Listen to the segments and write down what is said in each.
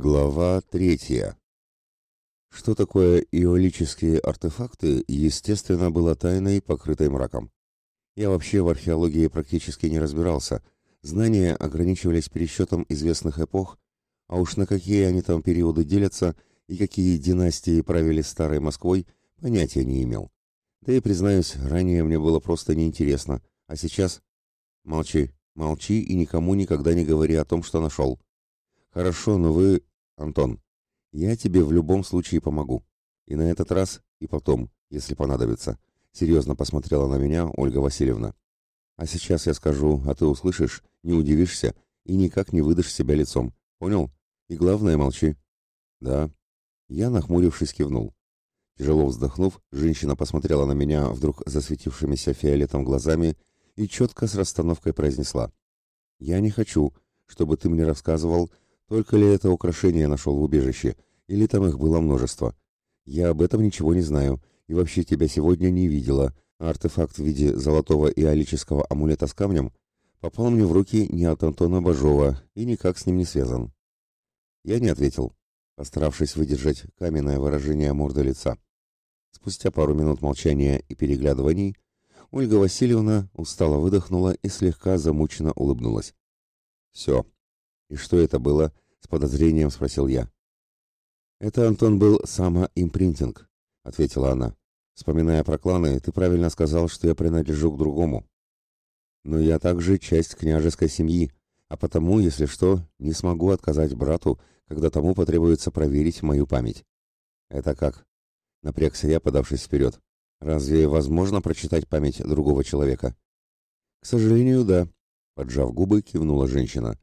Глава третья. Что такое иолические артефакты, естественно, было тайной, покрытой мраком. Я вообще в археологии практически не разбирался. Знания ограничивались пересчетом известных эпох, а уж на какие они там периоды делятся и какие династии правили Старой Москвой, понятия не имел. Да и, признаюсь, ранее мне было просто неинтересно, а сейчас... Молчи, молчи и никому никогда не говори о том, что нашел. Хорошо, но вы... Антон, я тебе в любом случае помогу. И на этот раз, и потом, если понадобится. Серьезно посмотрела на меня Ольга Васильевна. А сейчас я скажу, а ты услышишь, не удивишься и никак не выдашь себя лицом. Понял? И главное, молчи. Да. Я, нахмурившись, кивнул. Тяжело вздохнув, женщина посмотрела на меня вдруг засветившимися фиолетом глазами и четко с расстановкой произнесла. «Я не хочу, чтобы ты мне рассказывал, только ли это украшение нашел в убежище, или там их было множество? Я об этом ничего не знаю, и вообще тебя сегодня не видела, артефакт в виде золотого и алического амулета с камнем попал мне в руки не от Антона Бажова и никак с ним не связан. Я не ответил, постаравшись выдержать каменное выражение морды лица. Спустя пару минут молчания и переглядываний Ольга Васильевна устало выдохнула и слегка замученно улыбнулась. «Все, «И что это было?» — с подозрением спросил я. «Это, Антон, был самоимпринтинг», — ответила она. «Вспоминая про кланы, ты правильно сказал, что я принадлежу к другому. Но я также часть княжеской семьи, а потому, если что, не смогу отказать брату, когда тому потребуется проверить мою память». «Это как?» — напрягся я, подавшись вперед. «Разве возможно прочитать память другого человека?» «К сожалению, да», — поджав губы, кивнула женщина.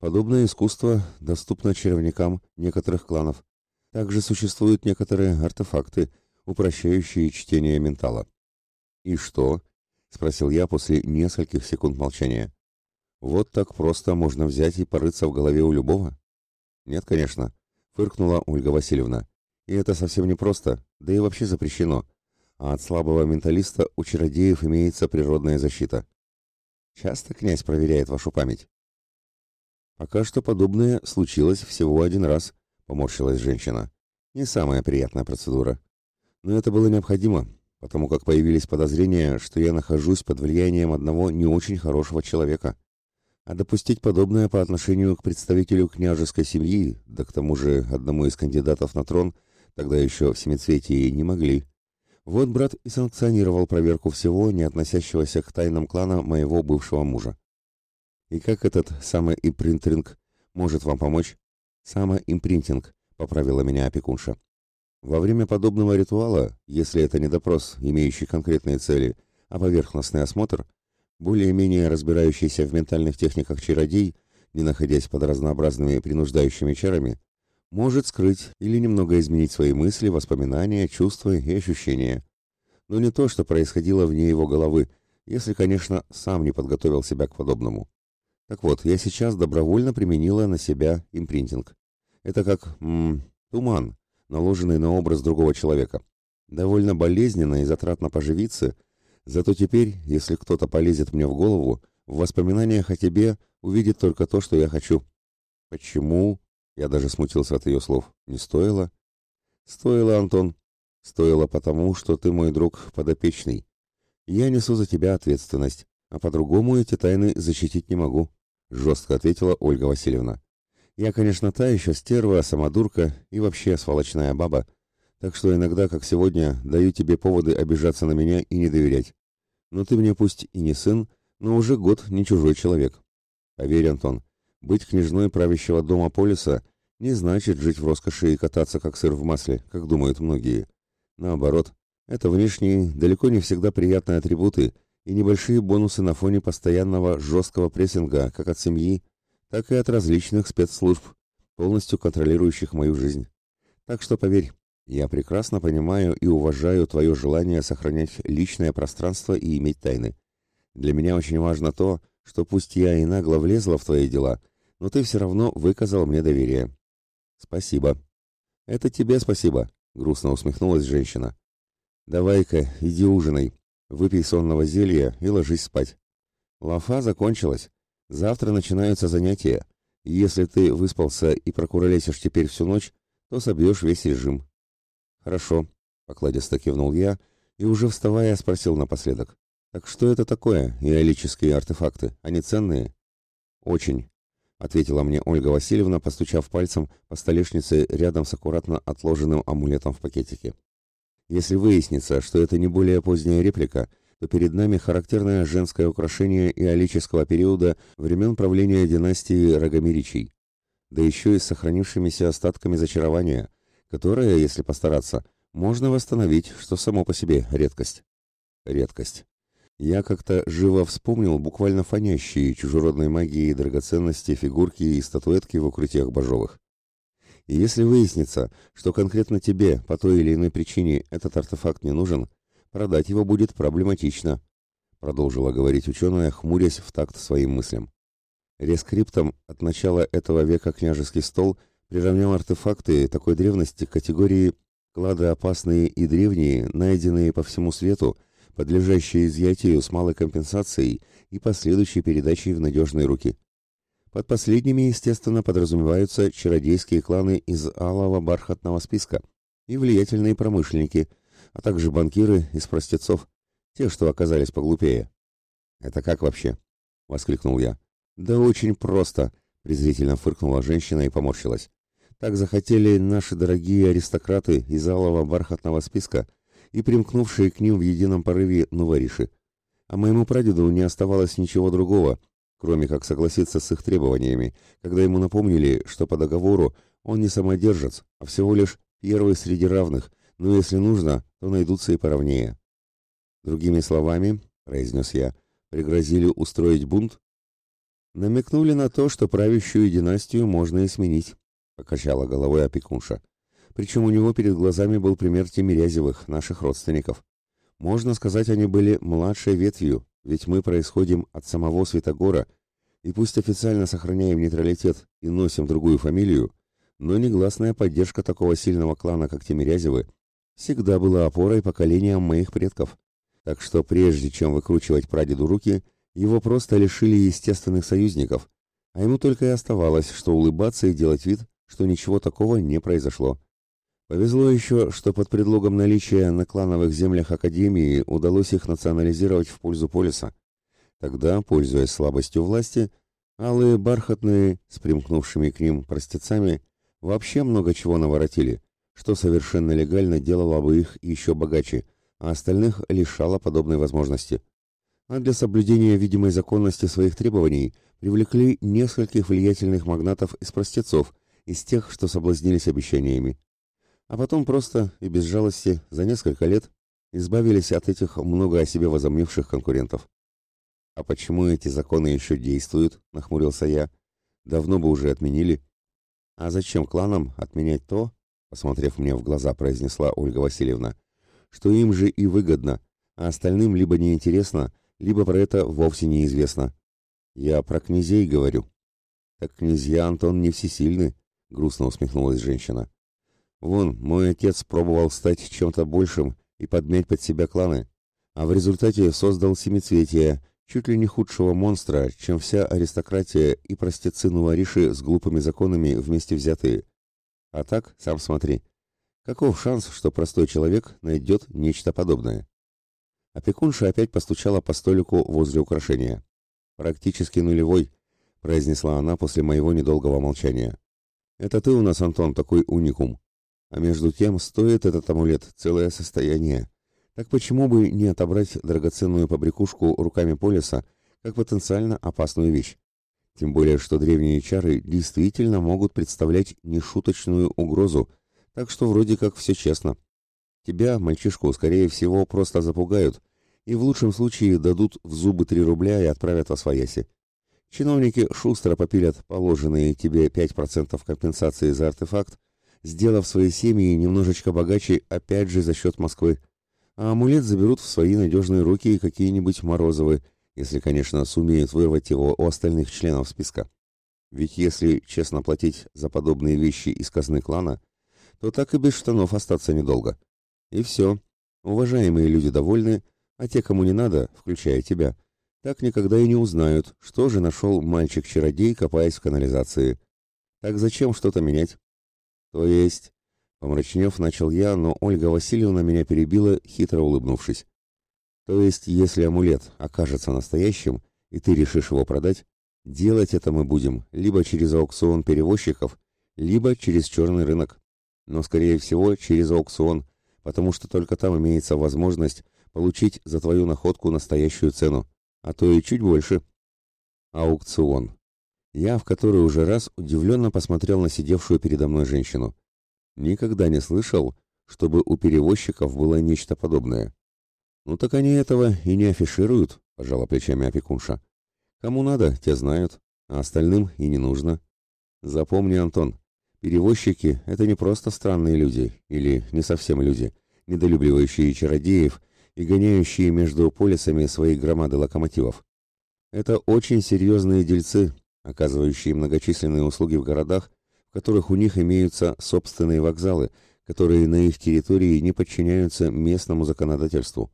Подобное искусство доступно чаровникам некоторых кланов. Также существуют некоторые артефакты, упрощающие чтение ментала. «И что?» — спросил я после нескольких секунд молчания. «Вот так просто можно взять и порыться в голове у любого?» «Нет, конечно», — фыркнула Ольга Васильевна. «И это совсем не просто, да и вообще запрещено. А от слабого менталиста у чародеев имеется природная защита. Часто князь проверяет вашу память?» Пока что подобное случилось всего один раз, поморщилась женщина. Не самая приятная процедура. Но это было необходимо, потому как появились подозрения, что я нахожусь под влиянием одного не очень хорошего человека. А допустить подобное по отношению к представителю княжеской семьи, да к тому же одному из кандидатов на трон, тогда еще в семицветии не могли. Вот брат и санкционировал проверку всего, не относящегося к тайнам клана моего бывшего мужа. И как этот самый импринтинг может вам помочь? Самоимпринтинг, поправила меня опекунша. Во время подобного ритуала, если это не допрос, имеющий конкретные цели, а поверхностный осмотр, более-менее разбирающийся в ментальных техниках чародей, не находясь под разнообразными принуждающими чарами, может скрыть или немного изменить свои мысли, воспоминания, чувства и ощущения. Но не то, что происходило вне его головы, если, конечно, сам не подготовил себя к подобному. Так вот, я сейчас добровольно применила на себя импринтинг. Это как м, туман, наложенный на образ другого человека. Довольно болезненно и затратно поживиться, зато теперь, если кто-то полезет мне в голову, в воспоминаниях о тебе увидит только то, что я хочу. Почему? Я даже смутился от ее слов. Не стоило? Стоило, Антон. Стоило потому, что ты мой друг подопечный. Я несу за тебя ответственность, а по-другому эти тайны защитить не могу жестко ответила Ольга Васильевна. Я, конечно, та еще стерва, самодурка и вообще сволочная баба, так что иногда, как сегодня, даю тебе поводы обижаться на меня и не доверять. Но ты мне пусть и не сын, но уже год не чужой человек. Поверь, Антон, быть княжной правящего дома Полиса не значит жить в роскоши и кататься как сыр в масле, как думают многие. Наоборот, это внешние, далеко не всегда приятные атрибуты, и небольшие бонусы на фоне постоянного жесткого прессинга как от семьи, так и от различных спецслужб, полностью контролирующих мою жизнь. Так что поверь, я прекрасно понимаю и уважаю твое желание сохранять личное пространство и иметь тайны. Для меня очень важно то, что пусть я и нагло влезла в твои дела, но ты все равно выказал мне доверие. Спасибо. Это тебе спасибо, грустно усмехнулась женщина. Давай-ка, иди ужинай, Выпей сонного зелья и ложись спать. Лафа закончилась. Завтра начинаются занятия. Если ты выспался и прокуролесишь теперь всю ночь, то собьешь весь режим. Хорошо, покладисто кивнул я и уже вставая спросил напоследок. Так что это такое, иолические артефакты? Они ценные? Очень, ответила мне Ольга Васильевна, постучав пальцем по столешнице рядом с аккуратно отложенным амулетом в пакетике. Если выяснится, что это не более поздняя реплика, то перед нами характерное женское украшение иолического периода времен правления династии Рагомиричей, да еще и с сохранившимися остатками зачарования, которое, если постараться, можно восстановить, что само по себе редкость. Редкость. Я как-то живо вспомнил буквально фонящие чужеродной магией драгоценности фигурки и статуэтки в укрытиях божовых. И если выяснится, что конкретно тебе по той или иной причине этот артефакт не нужен, продать его будет проблематично, продолжила говорить ученая, хмурясь в такт своим мыслям. Рескриптом от начала этого века княжеский стол приравнял артефакты такой древности к категории клады опасные и древние, найденные по всему свету, подлежащие изъятию с малой компенсацией и последующей передачей в надежные руки. Под последними, естественно, подразумеваются чародейские кланы из алого бархатного списка и влиятельные промышленники, а также банкиры из простецов, те, что оказались поглупее. «Это как вообще?» — воскликнул я. «Да очень просто», — презрительно фыркнула женщина и поморщилась. «Так захотели наши дорогие аристократы из алого бархатного списка и примкнувшие к ним в едином порыве новориши. А моему прадеду не оставалось ничего другого, кроме как согласиться с их требованиями, когда ему напомнили, что по договору он не самодержец, а всего лишь первый среди равных, но если нужно, то найдутся и поровнее». «Другими словами», — произнес я, — «пригрозили устроить бунт Намекнули на то, что правящую династию можно и сменить, покачала головой опекунша. Причем у него перед глазами был пример Тимирязевых, наших родственников. Можно сказать, они были младшей ветвью, ведь мы происходим от самого Святогора, и пусть официально сохраняем нейтралитет и носим другую фамилию, но негласная поддержка такого сильного клана, как Тимирязевы, всегда была опорой поколениям моих предков. Так что прежде чем выкручивать прадеду руки, его просто лишили естественных союзников, а ему только и оставалось, что улыбаться и делать вид, что ничего такого не произошло. Повезло еще, что под предлогом наличия на клановых землях Академии удалось их национализировать в пользу полиса. Тогда, пользуясь слабостью власти, алые бархатные, с примкнувшими к ним простецами, вообще много чего наворотили, что совершенно легально делало бы их еще богаче, а остальных лишало подобной возможности а для соблюдения видимой законности своих требований привлекли нескольких влиятельных магнатов из простецов, из тех, что соблазнились обещаниями. А потом просто и без жалости за несколько лет избавились от этих много о себе возомнивших конкурентов. «А почему эти законы еще действуют?» — нахмурился я. «Давно бы уже отменили». «А зачем кланам отменять то?» — посмотрев мне в глаза, произнесла Ольга Васильевна. «Что им же и выгодно, а остальным либо неинтересно, либо про это вовсе неизвестно. Я про князей говорю. Так князья, Антон, не всесильны, грустно усмехнулась женщина. Вон, мой отец пробовал стать чем-то большим и подмять под себя кланы, а в результате создал семицветие, чуть ли не худшего монстра, чем вся аристократия и простецы нуариши с глупыми законами вместе взятые. А так, сам смотри. Каков шанс, что простой человек найдет нечто подобное? Опекунша опять постучала по столику возле украшения. «Практически нулевой», — произнесла она после моего недолгого молчания. «Это ты у нас, Антон, такой уникум. А между тем стоит этот амулет целое состояние. Так почему бы не отобрать драгоценную побрякушку руками Полиса как потенциально опасную вещь? Тем более, что древние чары действительно могут представлять нешуточную угрозу, так что вроде как все честно». Тебя, мальчишку, скорее всего, просто запугают и в лучшем случае дадут в зубы три рубля и отправят во свояси. Чиновники шустро попилят положенные тебе 5% компенсации за артефакт, сделав свои семьи немножечко богаче опять же за счет Москвы. А амулет заберут в свои надежные руки какие-нибудь Морозовы, если, конечно, сумеют вырвать его у остальных членов списка. Ведь если честно платить за подобные вещи из казны клана, то так и без штанов остаться недолго. И все. Уважаемые люди довольны, а те, кому не надо, включая тебя, так никогда и не узнают, что же нашел мальчик-чародей, копаясь в канализации. Так зачем что-то менять? То есть, помрачнев, начал я, но Ольга Васильевна меня перебила, хитро улыбнувшись. То есть, если амулет окажется настоящим, и ты решишь его продать, делать это мы будем либо через аукцион перевозчиков, либо через черный рынок. Но, скорее всего, через аукцион, потому что только там имеется возможность получить за твою находку настоящую цену, а то и чуть больше. Аукцион. Я в который уже раз удивленно посмотрел на сидевшую передо мной женщину. Никогда не слышал, чтобы у перевозчиков было нечто подобное. Ну так они этого и не афишируют, пожала плечами опекунша. Кому надо, те знают, а остальным и не нужно. Запомни, Антон, перевозчики — это не просто странные люди, или не совсем люди, недолюбливающие чародеев и гоняющие между полисами свои громады локомотивов. Это очень серьезные дельцы, оказывающие многочисленные услуги в городах, в которых у них имеются собственные вокзалы, которые на их территории не подчиняются местному законодательству.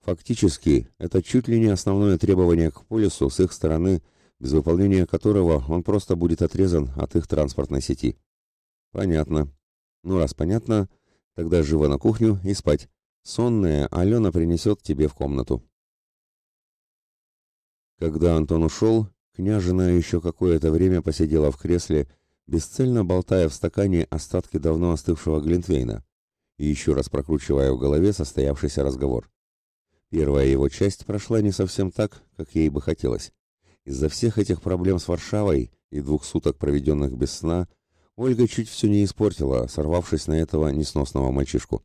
Фактически, это чуть ли не основное требование к полису с их стороны, без выполнения которого он просто будет отрезан от их транспортной сети. Понятно. Ну, раз понятно, тогда живо на кухню и спать. Сонная Алена принесет тебе в комнату. Когда Антон ушел, княжина еще какое-то время посидела в кресле, бесцельно болтая в стакане остатки давно остывшего Глинтвейна и еще раз прокручивая в голове состоявшийся разговор. Первая его часть прошла не совсем так, как ей бы хотелось. Из-за всех этих проблем с Варшавой и двух суток, проведенных без сна, Ольга чуть все не испортила, сорвавшись на этого несносного мальчишку.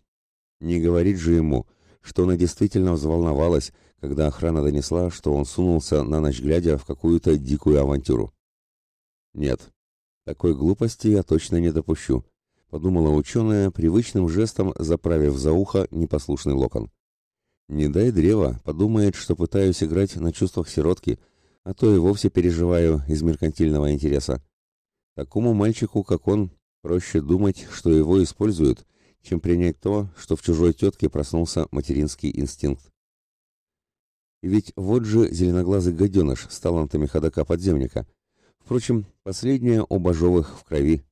Не говорить же ему, что она действительно взволновалась, когда охрана донесла, что он сунулся на ночь глядя в какую-то дикую авантюру. Нет, такой глупости я точно не допущу, подумала ученая, привычным жестом заправив за ухо непослушный локон. Не дай древо, подумает, что пытаюсь играть на чувствах сиротки, а то и вовсе переживаю из меркантильного интереса. Такому мальчику, как он, проще думать, что его используют, чем принять то, что в чужой тетке проснулся материнский инстинкт. Ведь вот же зеленоглазый гаденыш с талантами ходока-подземника. Впрочем, последнее у Бажовых в крови.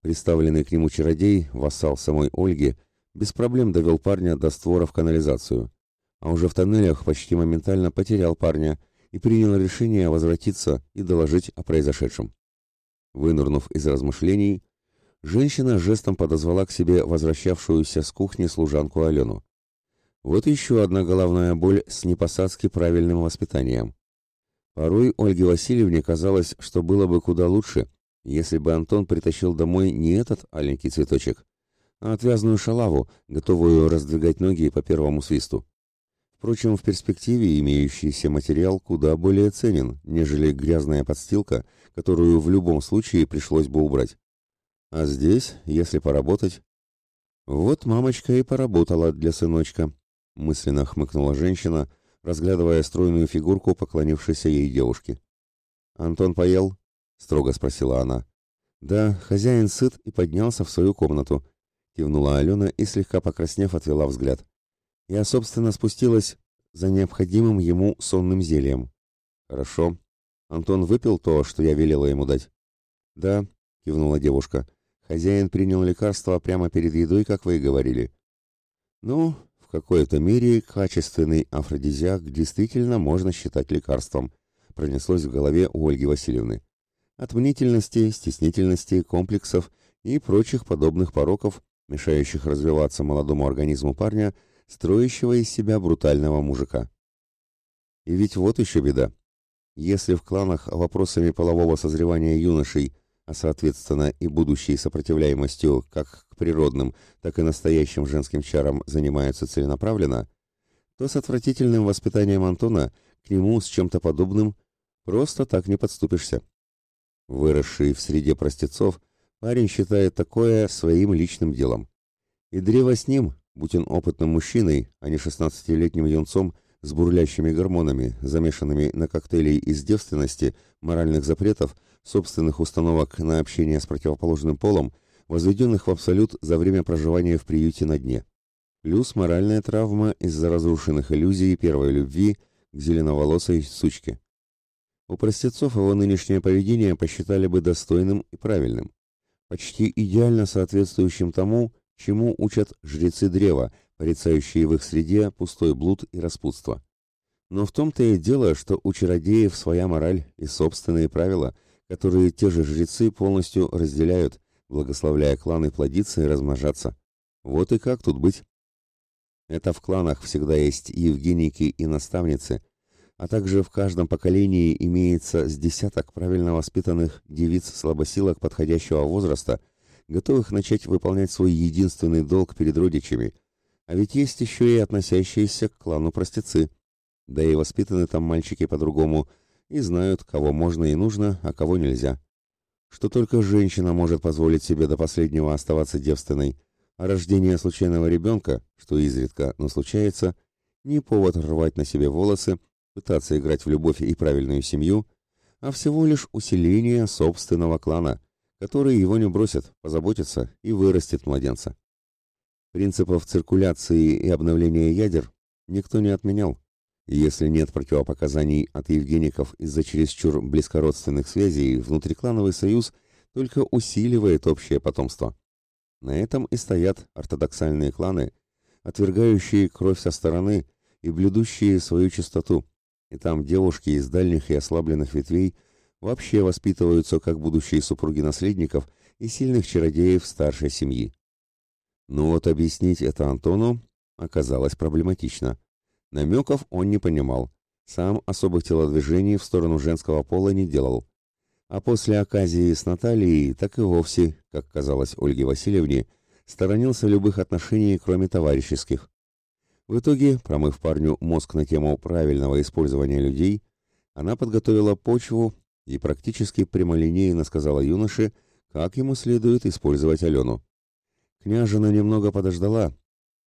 Представленный к нему чародей, вассал самой Ольги, без проблем довел парня до створа в канализацию, а уже в тоннелях почти моментально потерял парня и принял решение возвратиться и доложить о произошедшем. Вынырнув из размышлений, женщина жестом подозвала к себе возвращавшуюся с кухни служанку Алену. Вот еще одна головная боль с непосадски правильным воспитанием. Порой Ольге Васильевне казалось, что было бы куда лучше, если бы Антон притащил домой не этот аленький цветочек, а отвязную шалаву, готовую раздвигать ноги по первому свисту. Впрочем, в перспективе имеющийся материал куда более ценен, нежели грязная подстилка, которую в любом случае пришлось бы убрать. А здесь, если поработать... Вот мамочка и поработала для сыночка, мысленно хмыкнула женщина, разглядывая стройную фигурку поклонившейся ей девушки. «Антон поел?» — строго спросила она. «Да, хозяин сыт и поднялся в свою комнату», — кивнула Алена и, слегка покраснев, отвела взгляд. «Я, собственно, спустилась за необходимым ему сонным зельем». «Хорошо. Антон выпил то, что я велела ему дать?» «Да», — кивнула девушка. «Хозяин принял лекарство прямо перед едой, как вы и говорили». «Ну, в какой-то мере качественный афродизиак действительно можно считать лекарством», — пронеслось в голове у Ольги Васильевны. От мнительности, стеснительности, комплексов и прочих подобных пороков мешающих развиваться молодому организму парня, строящего из себя брутального мужика. И ведь вот еще беда. Если в кланах вопросами полового созревания юношей, а соответственно и будущей сопротивляемостью как к природным, так и настоящим женским чарам занимаются целенаправленно, то с отвратительным воспитанием Антона к нему с чем-то подобным просто так не подступишься. Выросший в среде простецов, Парень считает такое своим личным делом. И древо с ним, будь он опытным мужчиной, а не шестнадцатилетним юнцом с бурлящими гормонами, замешанными на коктейле из девственности, моральных запретов, собственных установок на общение с противоположным полом, возведенных в абсолют за время проживания в приюте на дне. Плюс моральная травма из-за разрушенных иллюзий первой любви, к зеленоволосой сучке. У простецов его нынешнее поведение посчитали бы достойным и правильным, почти идеально соответствующим тому, чему учат жрецы древа, порицающие в их среде пустой блуд и распутство. Но в том-то и дело, что у чародеев своя мораль и собственные правила, которые те же жрецы полностью разделяют, благословляя кланы плодиться и размножаться. Вот и как тут быть? Это в кланах всегда есть и евгеники, и наставницы, а также в каждом поколении имеется с десяток правильно воспитанных девиц-слабосилок подходящего возраста, готовых начать выполнять свой единственный долг перед родичами. А ведь есть еще и относящиеся к клану простецы. Да и воспитаны там мальчики по-другому, и знают, кого можно и нужно, а кого нельзя. Что только женщина может позволить себе до последнего оставаться девственной, а рождение случайного ребенка, что изредка, но случается, не повод рвать на себе волосы, пытаться играть в любовь и правильную семью, а всего лишь усиление собственного клана, который его не бросит, позаботится и вырастет младенца. Принципов циркуляции и обновления ядер никто не отменял. Если нет противопоказаний от евгеников из-за чересчур близкородственных связей, внутриклановый союз только усиливает общее потомство. На этом и стоят ортодоксальные кланы, отвергающие кровь со стороны и блюдущие свою чистоту, и там девушки из дальних и ослабленных ветвей вообще воспитываются как будущие супруги наследников и сильных чародеев старшей семьи. Но вот объяснить это Антону оказалось проблематично. Намеков он не понимал, сам особых телодвижений в сторону женского пола не делал. А после оказии с Натальей так и вовсе, как казалось Ольге Васильевне, сторонился любых отношений, кроме товарищеских. В итоге, промыв парню мозг на тему правильного использования людей, она подготовила почву и практически прямолинейно сказала юноше, как ему следует использовать Алену. Княжина немного подождала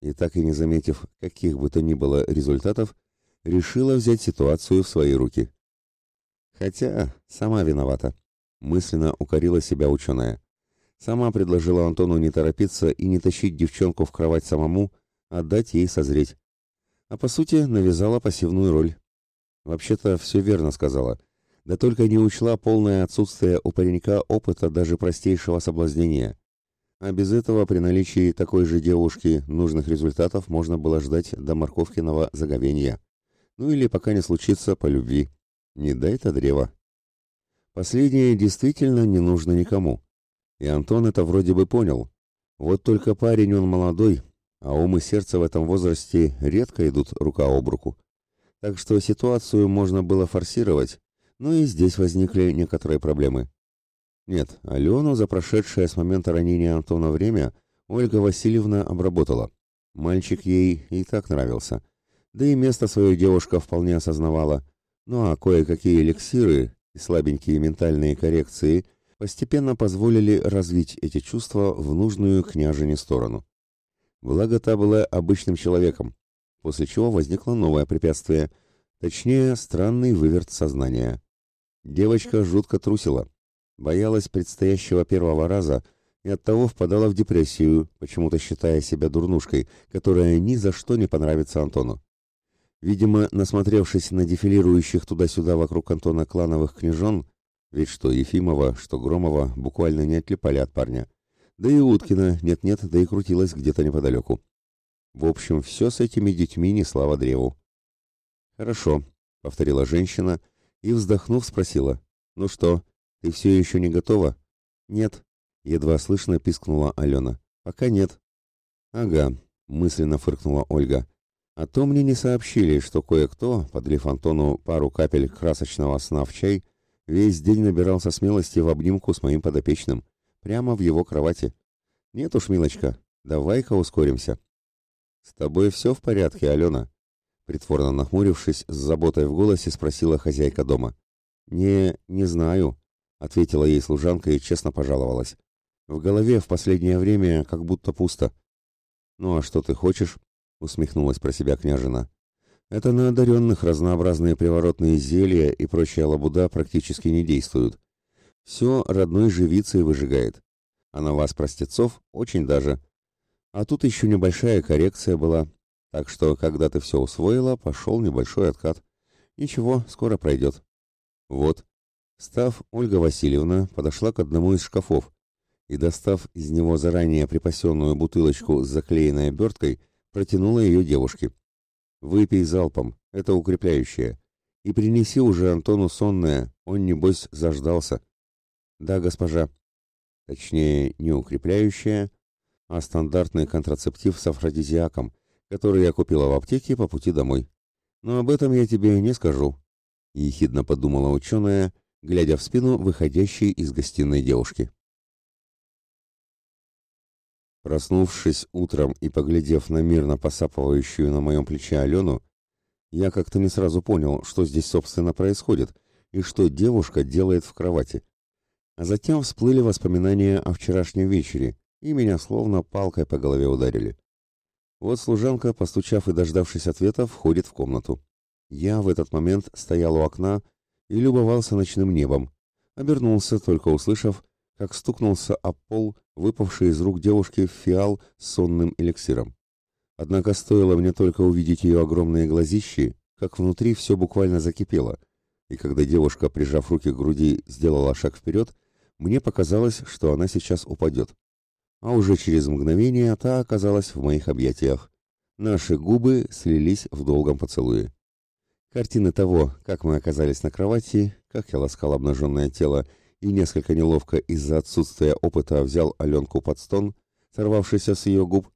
и, так и не заметив каких бы то ни было результатов, решила взять ситуацию в свои руки. Хотя сама виновата, мысленно укорила себя ученая. Сама предложила Антону не торопиться и не тащить девчонку в кровать самому, отдать ей созреть. А по сути навязала пассивную роль. Вообще-то все верно сказала. Да только не учла полное отсутствие у паренька опыта даже простейшего соблазнения. А без этого при наличии такой же девушки нужных результатов можно было ждать до морковкиного заговения. Ну или пока не случится по любви. Не дай-то древо. Последнее действительно не нужно никому. И Антон это вроде бы понял. Вот только парень он молодой, а ум и сердце в этом возрасте редко идут рука об руку. Так что ситуацию можно было форсировать, но и здесь возникли некоторые проблемы. Нет, Алену за прошедшее с момента ранения Антона время Ольга Васильевна обработала. Мальчик ей и так нравился. Да и место свое девушка вполне осознавала. Ну а кое-какие эликсиры и слабенькие ментальные коррекции постепенно позволили развить эти чувства в нужную княжине сторону. Благо та была обычным человеком, после чего возникло новое препятствие, точнее, странный выверт сознания. Девочка жутко трусила, боялась предстоящего первого раза и оттого впадала в депрессию, почему-то считая себя дурнушкой, которая ни за что не понравится Антону. Видимо, насмотревшись на дефилирующих туда-сюда вокруг Антона клановых княжон, ведь что Ефимова, что Громова буквально не отлипали от парня, да и Уткина нет-нет, да и крутилась где-то неподалеку. В общем, все с этими детьми не слава древу. «Хорошо», — повторила женщина и, вздохнув, спросила. «Ну что, ты все еще не готова?» «Нет», — едва слышно пискнула Алена. «Пока нет». «Ага», — мысленно фыркнула Ольга. «А то мне не сообщили, что кое-кто, подлив Антону пару капель красочного сна в чай, весь день набирался смелости в обнимку с моим подопечным. Прямо в его кровати. Нет уж, милочка, давай-ка ускоримся. С тобой все в порядке, Алена? Притворно нахмурившись, с заботой в голосе спросила хозяйка дома. «Не, не знаю», — ответила ей служанка и честно пожаловалась. «В голове в последнее время как будто пусто». «Ну а что ты хочешь?» — усмехнулась про себя княжина. «Это на одаренных разнообразные приворотные зелья и прочая лабуда практически не действуют все родной живицей выжигает. А на вас, простецов, очень даже. А тут еще небольшая коррекция была. Так что, когда ты все усвоила, пошел небольшой откат. Ничего, скоро пройдет. Вот. Став, Ольга Васильевна подошла к одному из шкафов и, достав из него заранее припасенную бутылочку с заклеенной оберткой, протянула ее девушке. «Выпей залпом, это укрепляющее. И принеси уже Антону сонное, он, небось, заждался». «Да, госпожа». Точнее, не укрепляющее, а стандартный контрацептив с афродизиаком, который я купила в аптеке по пути домой. Но об этом я тебе не скажу, — ехидно подумала ученая, глядя в спину выходящей из гостиной девушки. Проснувшись утром и поглядев на мирно посапывающую на моем плече Алену, я как-то не сразу понял, что здесь, собственно, происходит и что девушка делает в кровати. А затем всплыли воспоминания о вчерашнем вечере, и меня словно палкой по голове ударили. Вот служанка, постучав и дождавшись ответа, входит в комнату. Я в этот момент стоял у окна и любовался ночным небом. Обернулся, только услышав, как стукнулся об пол, выпавший из рук девушки фиал с сонным эликсиром. Однако стоило мне только увидеть ее огромные глазищи, как внутри все буквально закипело, и когда девушка, прижав руки к груди, сделала шаг вперед, мне показалось, что она сейчас упадет а уже через мгновение та оказалась в моих объятиях. Наши губы слились в долгом поцелуе. Картины того, как мы оказались на кровати, как я ласкал обнаженное тело и несколько неловко из-за отсутствия опыта взял Аленку под стон, сорвавшийся с ее губ,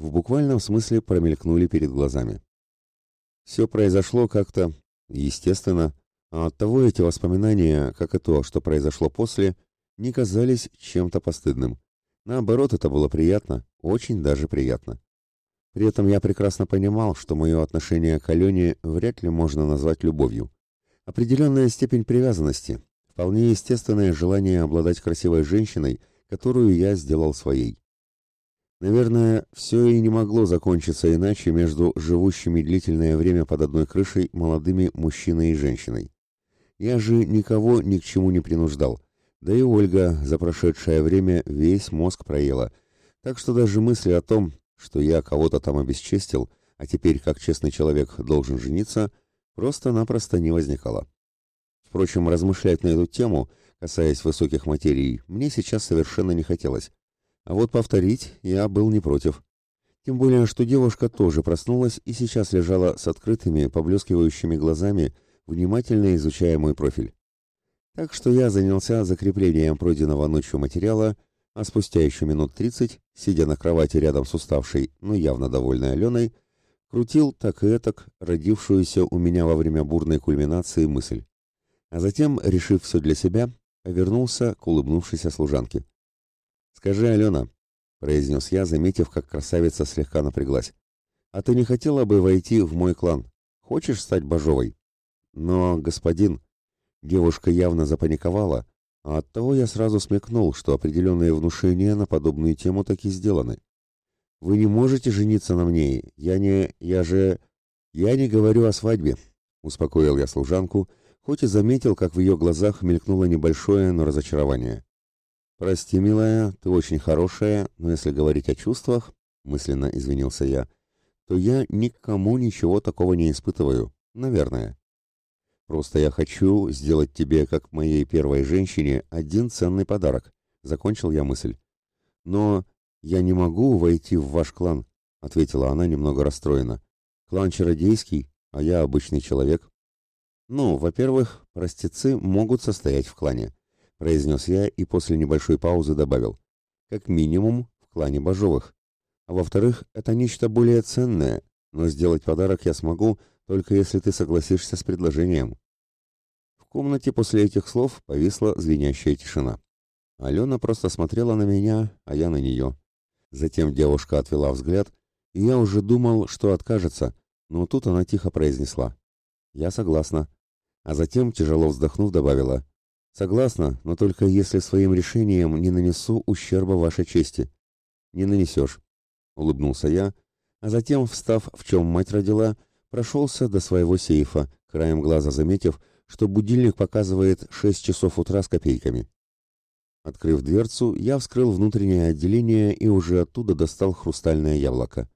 в буквальном смысле промелькнули перед глазами. Все произошло как-то естественно, а оттого эти воспоминания, как и то, что произошло после, не казались чем-то постыдным. Наоборот, это было приятно, очень даже приятно. При этом я прекрасно понимал, что мое отношение к Алене вряд ли можно назвать любовью. Определенная степень привязанности, вполне естественное желание обладать красивой женщиной, которую я сделал своей. Наверное, все и не могло закончиться иначе между живущими длительное время под одной крышей молодыми мужчиной и женщиной. Я же никого ни к чему не принуждал, да и Ольга за прошедшее время весь мозг проела, так что даже мысли о том, что я кого-то там обесчестил, а теперь как честный человек должен жениться, просто-напросто не возникало. Впрочем, размышлять на эту тему, касаясь высоких материй, мне сейчас совершенно не хотелось. А вот повторить я был не против. Тем более, что девушка тоже проснулась и сейчас лежала с открытыми, поблескивающими глазами, внимательно изучая мой профиль. Так что я занялся закреплением пройденного ночью материала, а спустя еще минут тридцать, сидя на кровати рядом с уставшей, но явно довольной Аленой, крутил так и этак родившуюся у меня во время бурной кульминации мысль. А затем, решив все для себя, повернулся к улыбнувшейся служанке. «Скажи, Алена», — произнес я, заметив, как красавица слегка напряглась, «а ты не хотела бы войти в мой клан? Хочешь стать Бажовой?» «Но, господин», Девушка явно запаниковала, а оттого я сразу смекнул, что определенные внушения на подобную тему таки сделаны. «Вы не можете жениться на мне, я не... я же... я не говорю о свадьбе», — успокоил я служанку, хоть и заметил, как в ее глазах мелькнуло небольшое, но разочарование. «Прости, милая, ты очень хорошая, но если говорить о чувствах, — мысленно извинился я, — то я никому ничего такого не испытываю, наверное». Просто я хочу сделать тебе, как моей первой женщине, один ценный подарок. Закончил я мысль. Но я не могу войти в ваш клан, ответила она немного расстроена. Клан чародейский, а я обычный человек. Ну, во-первых, простецы могут состоять в клане, произнес я и после небольшой паузы добавил. Как минимум в клане Бажовых. А во-вторых, это нечто более ценное, но сделать подарок я смогу, только если ты согласишься с предложением комнате после этих слов повисла звенящая тишина. Алена просто смотрела на меня, а я на нее. Затем девушка отвела взгляд, и я уже думал, что откажется, но тут она тихо произнесла. «Я согласна». А затем, тяжело вздохнув, добавила. «Согласна, но только если своим решением не нанесу ущерба вашей чести». «Не нанесешь», — улыбнулся я, а затем, встав, в чем мать родила, прошелся до своего сейфа, краем глаза заметив, что будильник показывает 6 часов утра с копейками. Открыв дверцу, я вскрыл внутреннее отделение и уже оттуда достал хрустальное яблоко.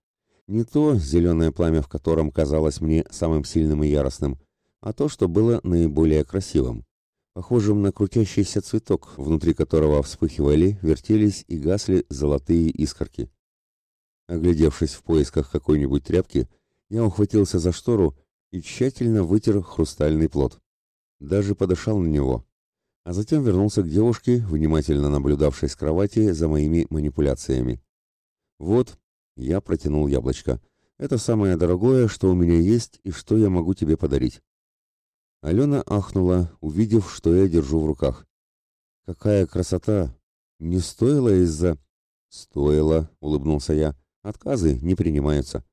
Не то зеленое пламя, в котором казалось мне самым сильным и яростным, а то, что было наиболее красивым, похожим на крутящийся цветок, внутри которого вспыхивали, вертелись и гасли золотые искорки. Оглядевшись в поисках какой-нибудь тряпки, я ухватился за штору и тщательно вытер хрустальный плод. Даже подышал на него, а затем вернулся к девушке, внимательно наблюдавшей с кровати за моими манипуляциями. «Вот», — я протянул яблочко, — «это самое дорогое, что у меня есть и что я могу тебе подарить». Алена ахнула, увидев, что я держу в руках. «Какая красота! Не стоило из-за...» «Стоило», — улыбнулся я. «Отказы не принимаются».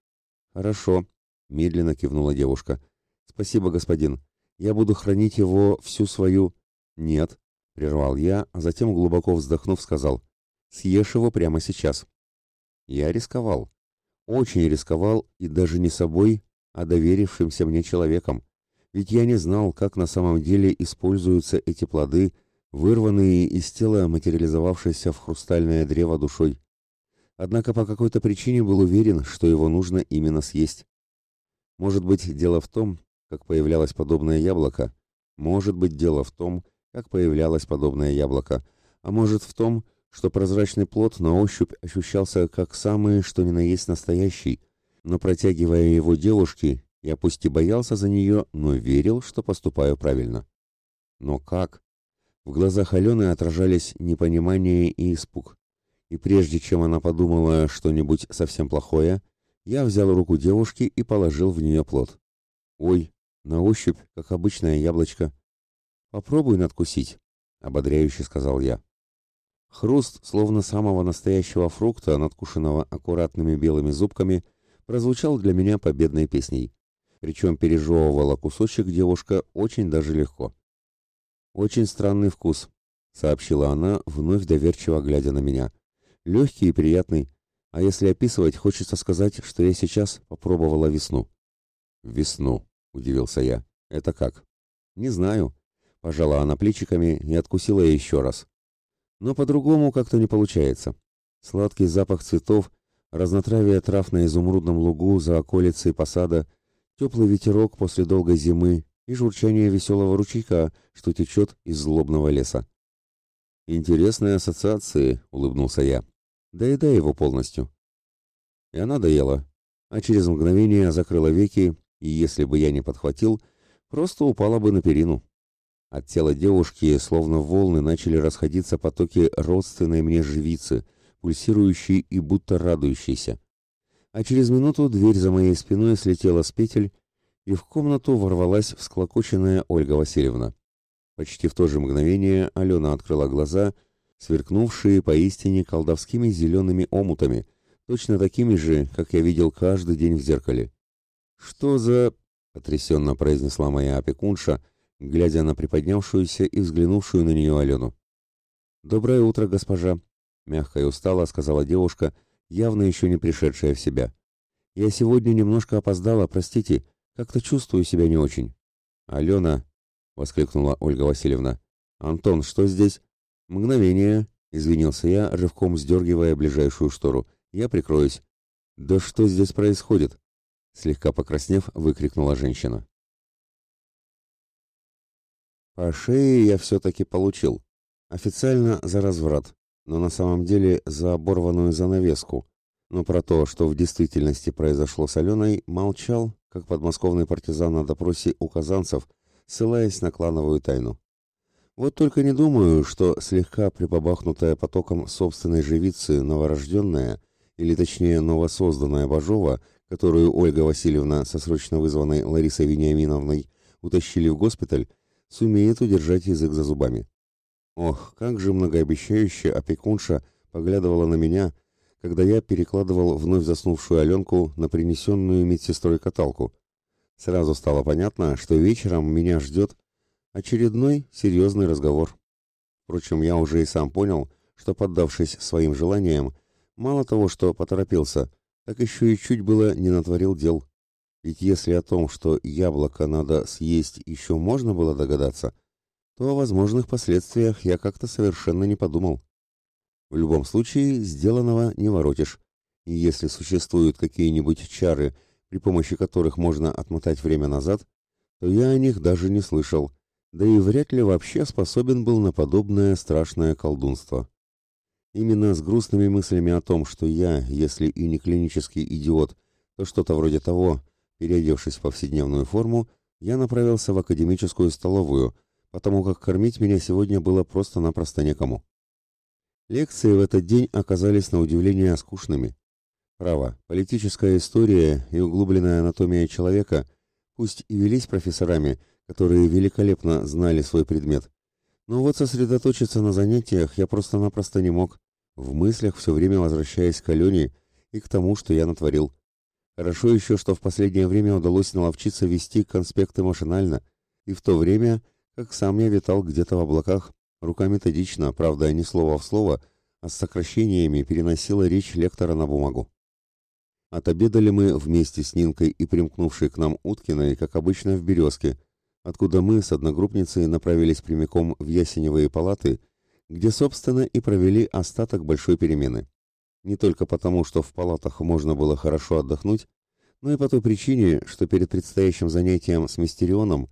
«Хорошо», — медленно кивнула девушка. «Спасибо, господин. Я буду хранить его всю свою...» «Нет», — прервал я, а затем, глубоко вздохнув, сказал. «Съешь его прямо сейчас». Я рисковал. Очень рисковал, и даже не собой, а доверившимся мне человеком. Ведь я не знал, как на самом деле используются эти плоды, вырванные из тела материализовавшейся в хрустальное древо душой. Однако по какой-то причине был уверен, что его нужно именно съесть. Может быть, дело в том, как появлялось подобное яблоко. Может быть, дело в том, как появлялось подобное яблоко. А может в том, что прозрачный плод на ощупь ощущался как самый, что ни на есть настоящий, но протягивая его девушке, я пусть и боялся за нее, но верил, что поступаю правильно. Но как? В глазах Алены отражались непонимание и испуг. И прежде чем она подумала что-нибудь совсем плохое, я взял руку девушки и положил в нее плод. «Ой, на ощупь, как обычное яблочко. Попробуй надкусить», — ободряюще сказал я. Хруст, словно самого настоящего фрукта, надкушенного аккуратными белыми зубками, прозвучал для меня победной песней причем пережевывала кусочек девушка очень даже легко. «Очень странный вкус», — сообщила она, вновь доверчиво глядя на меня. «Легкий и приятный, а если описывать, хочется сказать, что я сейчас попробовала весну». «Весну», — удивился я. «Это как?» «Не знаю», — пожала она плечиками и откусила еще раз. «Но по-другому как-то не получается. Сладкий запах цветов, разнотравие трав на изумрудном лугу за околицей посада — теплый ветерок после долгой зимы и журчание веселого ручейка, что течет из злобного леса. «Интересные ассоциации», — улыбнулся я. «Доедай его полностью». И она доела, а через мгновение закрыла веки, и если бы я не подхватил, просто упала бы на перину. От тела девушки, словно волны, начали расходиться потоки родственной мне живицы, пульсирующей и будто радующейся а через минуту дверь за моей спиной слетела с петель, и в комнату ворвалась всклокоченная Ольга Васильевна. Почти в то же мгновение Алена открыла глаза, сверкнувшие поистине колдовскими зелеными омутами, точно такими же, как я видел каждый день в зеркале. «Что за...» — потрясенно произнесла моя опекунша, глядя на приподнявшуюся и взглянувшую на нее Алену. «Доброе утро, госпожа», — мягко и устало сказала девушка, явно еще не пришедшая в себя. «Я сегодня немножко опоздала, простите, как-то чувствую себя не очень». «Алена!» — воскликнула Ольга Васильевна. «Антон, что здесь?» «Мгновение!» — извинился я, рывком сдергивая ближайшую штору. «Я прикроюсь». «Да что здесь происходит?» Слегка покраснев, выкрикнула женщина. По шее я все-таки получил. Официально за разврат но на самом деле за оборванную занавеску, но про то, что в действительности произошло с Аленой, молчал, как подмосковный партизан на допросе у казанцев, ссылаясь на клановую тайну. Вот только не думаю, что слегка припобахнутая потоком собственной живицы новорожденная, или точнее новосозданная Бажова, которую Ольга Васильевна со срочно вызванной Ларисой Вениаминовной утащили в госпиталь, сумеет удержать язык за зубами. Ох, как же многообещающе опекунша поглядывала на меня, когда я перекладывал вновь заснувшую Аленку на принесенную медсестрой каталку. Сразу стало понятно, что вечером меня ждет очередной серьезный разговор. Впрочем, я уже и сам понял, что, поддавшись своим желаниям, мало того, что поторопился, так еще и чуть было не натворил дел. Ведь если о том, что яблоко надо съесть, еще можно было догадаться, то о возможных последствиях я как-то совершенно не подумал. В любом случае, сделанного не воротишь. И если существуют какие-нибудь чары, при помощи которых можно отмотать время назад, то я о них даже не слышал, да и вряд ли вообще способен был на подобное страшное колдунство. Именно с грустными мыслями о том, что я, если и не клинический идиот, то что-то вроде того, переодевшись в повседневную форму, я направился в академическую столовую, потому как кормить меня сегодня было просто-напросто некому. Лекции в этот день оказались на удивление скучными. Право, политическая история и углубленная анатомия человека пусть и велись профессорами, которые великолепно знали свой предмет, но вот сосредоточиться на занятиях я просто-напросто не мог, в мыслях все время возвращаясь к Алене и к тому, что я натворил. Хорошо еще, что в последнее время удалось наловчиться вести конспекты машинально, и в то время, как сам я витал где-то в облаках, рука методично, правда, не слово в слово, а с сокращениями переносила речь лектора на бумагу. Отобедали мы вместе с Нинкой и примкнувшей к нам Уткиной, как обычно, в «Березке», откуда мы с одногруппницей направились прямиком в Ясеневые палаты, где, собственно, и провели остаток большой перемены. Не только потому, что в палатах можно было хорошо отдохнуть, но и по той причине, что перед предстоящим занятием с Мистерионом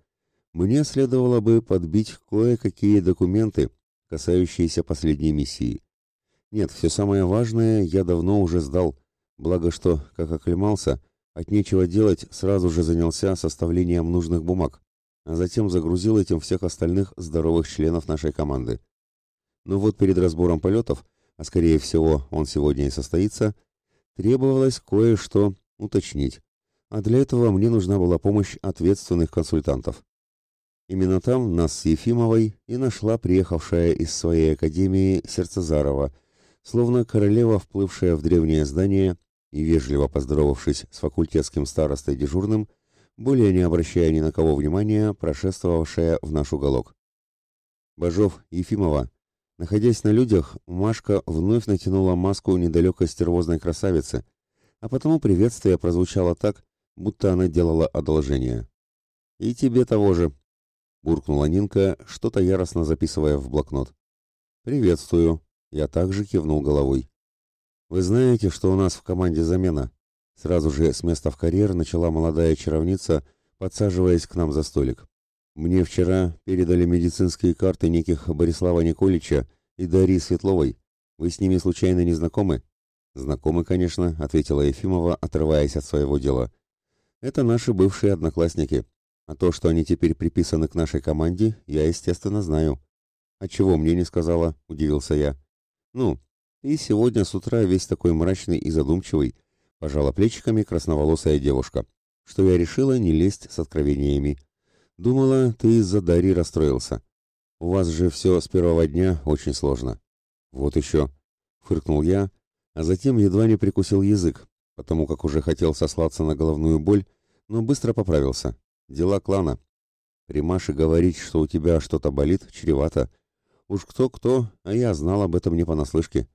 мне следовало бы подбить кое-какие документы, касающиеся последней миссии. Нет, все самое важное я давно уже сдал, благо что, как оклемался, от нечего делать сразу же занялся составлением нужных бумаг, а затем загрузил этим всех остальных здоровых членов нашей команды. Но вот перед разбором полетов, а скорее всего он сегодня и состоится, требовалось кое-что уточнить, а для этого мне нужна была помощь ответственных консультантов. Именно там нас с Ефимовой и нашла приехавшая из своей академии Сердцезарова, словно королева, вплывшая в древнее здание и, вежливо поздоровавшись с факультетским старостой дежурным, более не обращая ни на кого внимания, прошествовавшая в наш уголок. Бажов, Ефимова. Находясь на людях, Машка вновь натянула маску недалекой стервозной красавицы, а потому приветствие прозвучало так, будто она делала одолжение. «И тебе того же», — буркнула Нинка, что-то яростно записывая в блокнот. «Приветствую», — я также кивнул головой. «Вы знаете, что у нас в команде замена?» Сразу же с места в карьер начала молодая чаровница, подсаживаясь к нам за столик. Мне вчера передали медицинские карты неких Борислава Николича и Дарьи Светловой. Вы с ними случайно не знакомы? Знакомы, конечно, ответила Ефимова, отрываясь от своего дела. Это наши бывшие одноклассники. А то, что они теперь приписаны к нашей команде, я, естественно, знаю. А чего мне не сказала? удивился я. Ну, и сегодня с утра весь такой мрачный и задумчивый, Пожала плечиками красноволосая девушка, что я решила не лезть с откровениями. Думала, ты из-за Дарьи расстроился. У вас же все с первого дня очень сложно. Вот еще, фыркнул я, а затем едва не прикусил язык, потому как уже хотел сослаться на головную боль, но быстро поправился. Дела клана. При Маше говорить, что у тебя что-то болит, чревато. Уж кто-кто, а я знал об этом не понаслышке.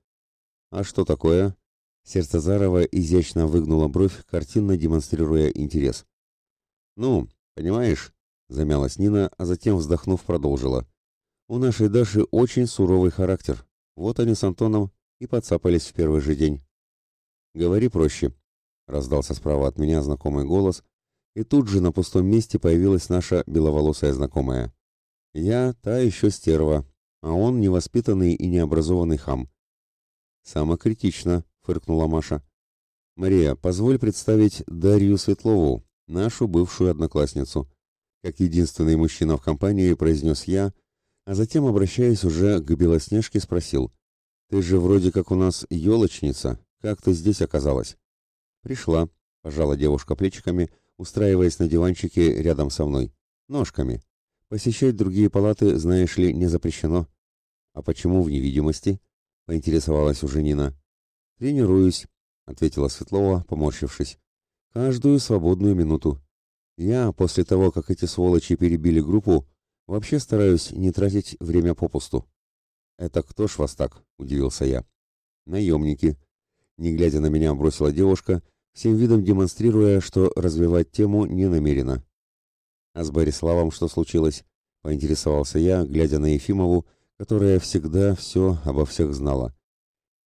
А что такое? Сердце Зарова изящно выгнуло бровь, картинно демонстрируя интерес. «Ну, понимаешь», — замялась Нина, а затем, вздохнув, продолжила. «У нашей Даши очень суровый характер. Вот они с Антоном и подцапались в первый же день». «Говори проще», — раздался справа от меня знакомый голос, и тут же на пустом месте появилась наша беловолосая знакомая. «Я та еще стерва, а он невоспитанный и необразованный хам». «Самокритично», фыркнула Маша. Мария, позволь представить Дарью Светлову, нашу бывшую одноклассницу. Как единственный мужчина в компании произнес я, а затем, обращаясь уже к Белоснежке, спросил. Ты же вроде как у нас елочница, как ты здесь оказалась? Пришла, пожала девушка плечиками, устраиваясь на диванчике рядом со мной. Ножками. Посещать другие палаты, знаешь ли, не запрещено. А почему в невидимости? Поинтересовалась уже Нина. «Тренируюсь», — ответила Светлова, поморщившись. «Каждую свободную минуту. Я, после того, как эти сволочи перебили группу, вообще стараюсь не тратить время попусту». «Это кто ж вас так?» — удивился я. «Наемники». Не глядя на меня, бросила девушка, всем видом демонстрируя, что развивать тему не намерена. «А с Бориславом что случилось?» — поинтересовался я, глядя на Ефимову, которая всегда все обо всех знала.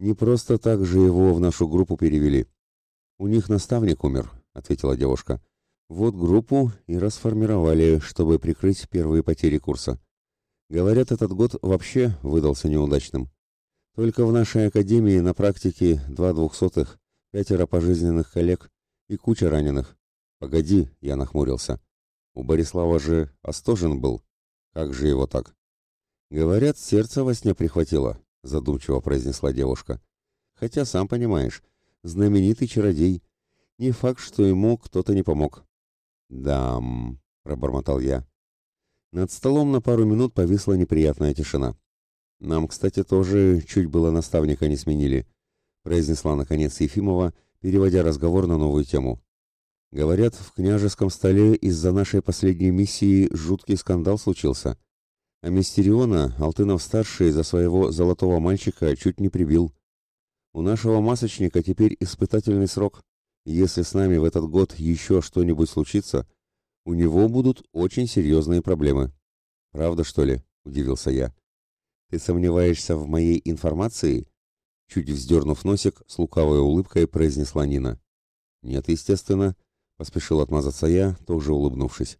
Не просто так же его в нашу группу перевели. У них наставник умер, ответила девушка. Вот группу и расформировали, чтобы прикрыть первые потери курса. Говорят, этот год вообще выдался неудачным. Только в нашей академии на практике два двухсотых, пятеро пожизненных коллег и куча раненых. Погоди, я нахмурился. У Борислава же Остожин был. Как же его так? Говорят, сердце во сне прихватило, задумчиво произнесла девушка. Хотя, сам понимаешь, знаменитый чародей. Не факт, что ему кто-то не помог. Да, пробормотал я. Над столом на пару минут повисла неприятная тишина. Нам, кстати, тоже чуть было наставника не сменили, произнесла наконец Ефимова, переводя разговор на новую тему. Говорят, в княжеском столе из-за нашей последней миссии жуткий скандал случился. А Мистериона Алтынов-старший за своего золотого мальчика чуть не прибил. У нашего масочника теперь испытательный срок. Если с нами в этот год еще что-нибудь случится, у него будут очень серьезные проблемы. Правда, что ли? Удивился я. Ты сомневаешься в моей информации? Чуть вздернув носик, с лукавой улыбкой произнесла Нина. Нет, естественно, Поспешил отмазаться я, тоже улыбнувшись.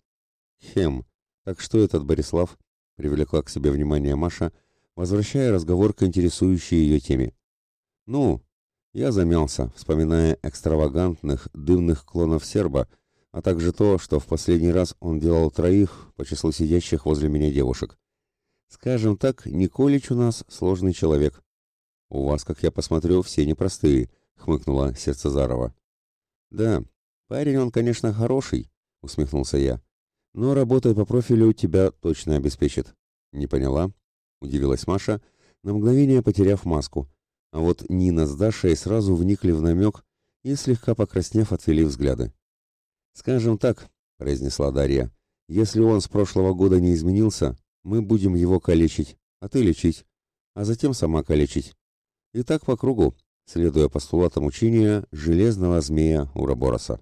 Хем, так что этот Борислав? Привлекла к себе внимание Маша, возвращая разговор к интересующей ее теме. Ну, я замялся, вспоминая экстравагантных, дымных клонов серба, а также то, что в последний раз он делал троих по числу сидящих возле меня девушек. Скажем так, Николич у нас сложный человек. У вас, как я посмотрю, все непростые, хмыкнула Сердцезарова. Да, «Парень он, конечно, хороший», — усмехнулся я. «Но работой по профилю тебя точно обеспечит». «Не поняла?» — удивилась Маша, на мгновение потеряв маску. А вот Нина с Дашей сразу вникли в намек и, слегка покраснев, отвели взгляды. «Скажем так», — произнесла Дарья, — «если он с прошлого года не изменился, мы будем его калечить, а ты лечить, а затем сама калечить. И так по кругу, следуя постулатам учения железного змея Урабороса.